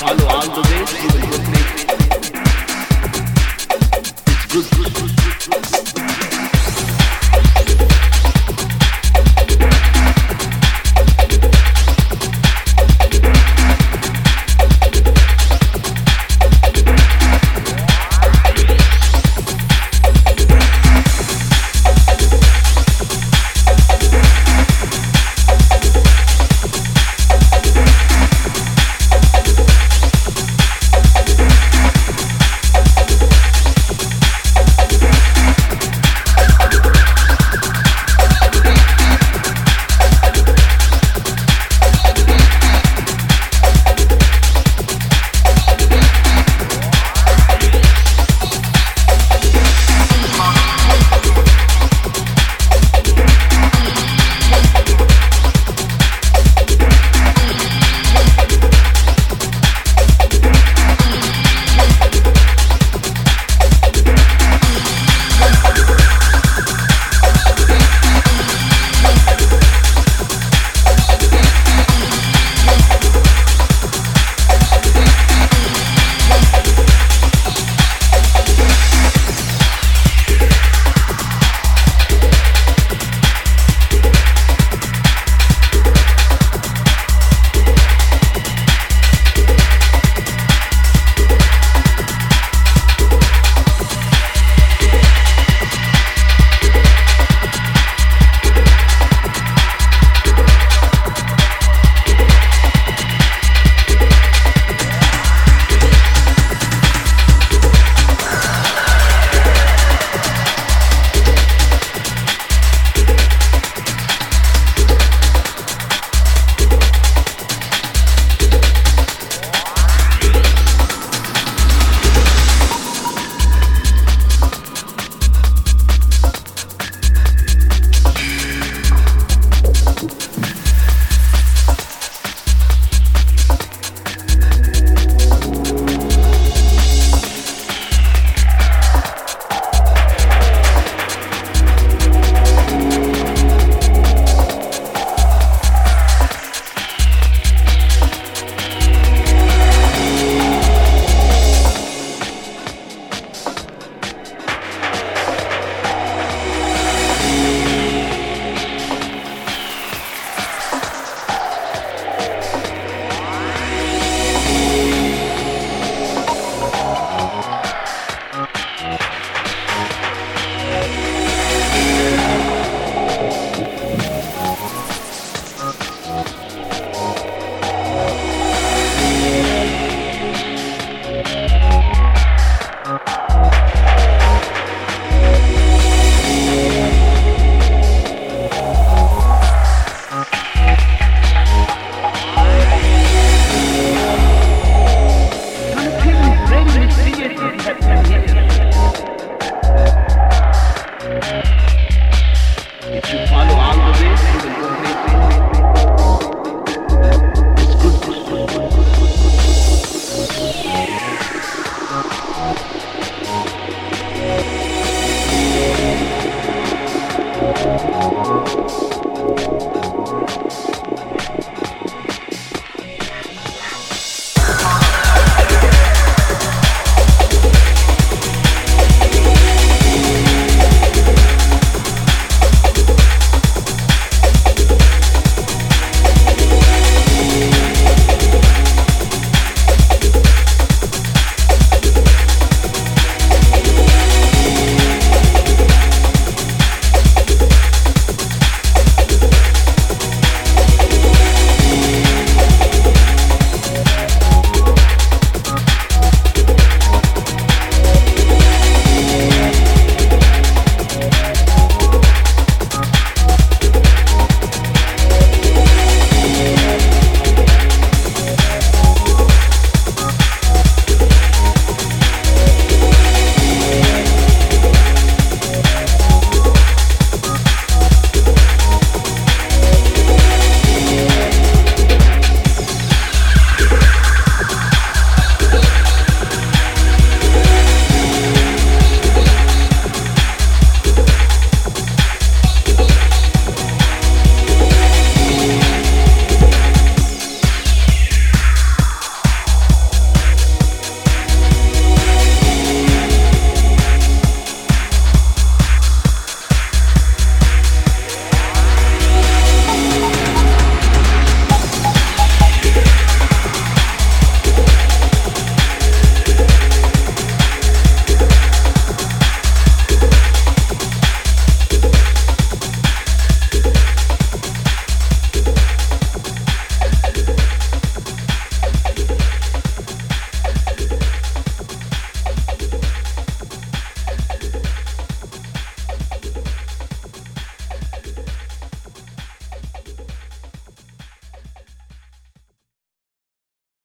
Follow all the ways you will.